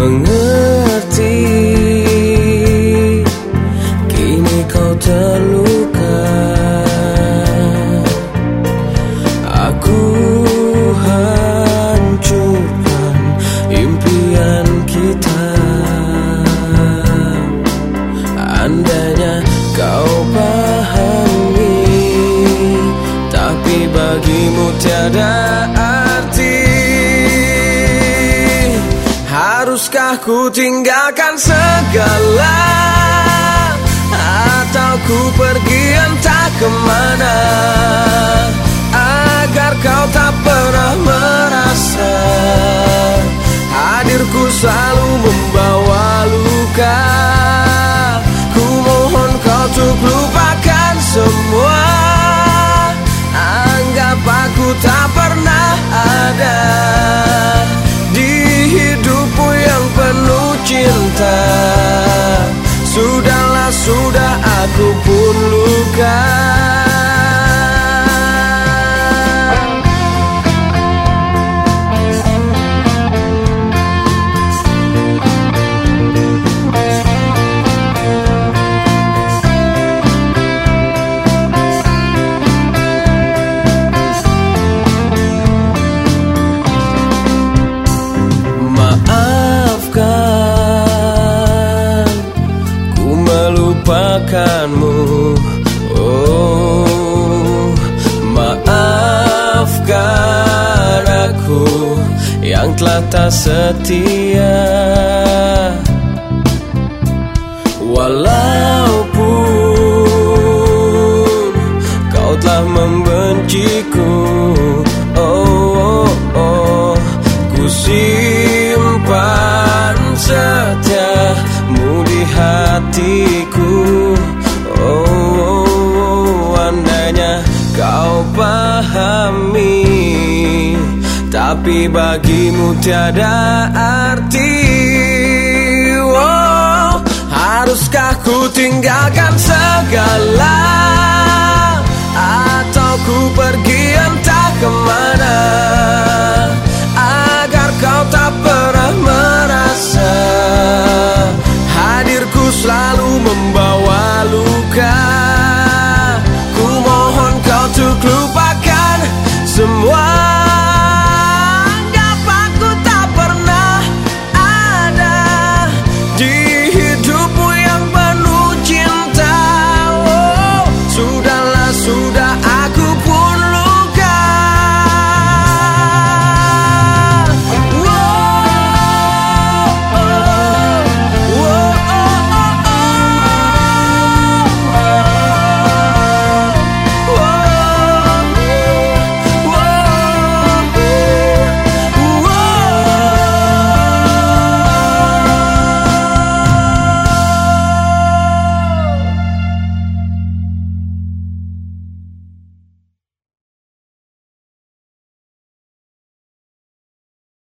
mengerti. Kini kau terluka. Aku hancurkan impian kita. Andainya kau pahami Tapi bagimu tiada Haruskah ku tinggalkan segala? Atau ku pergi melupakanmu. Oh Maafkan aku Yang telah tak setia. Walaupun Tapi bagimu tiada arti. Oh, Haruskah ku tinggalkan segala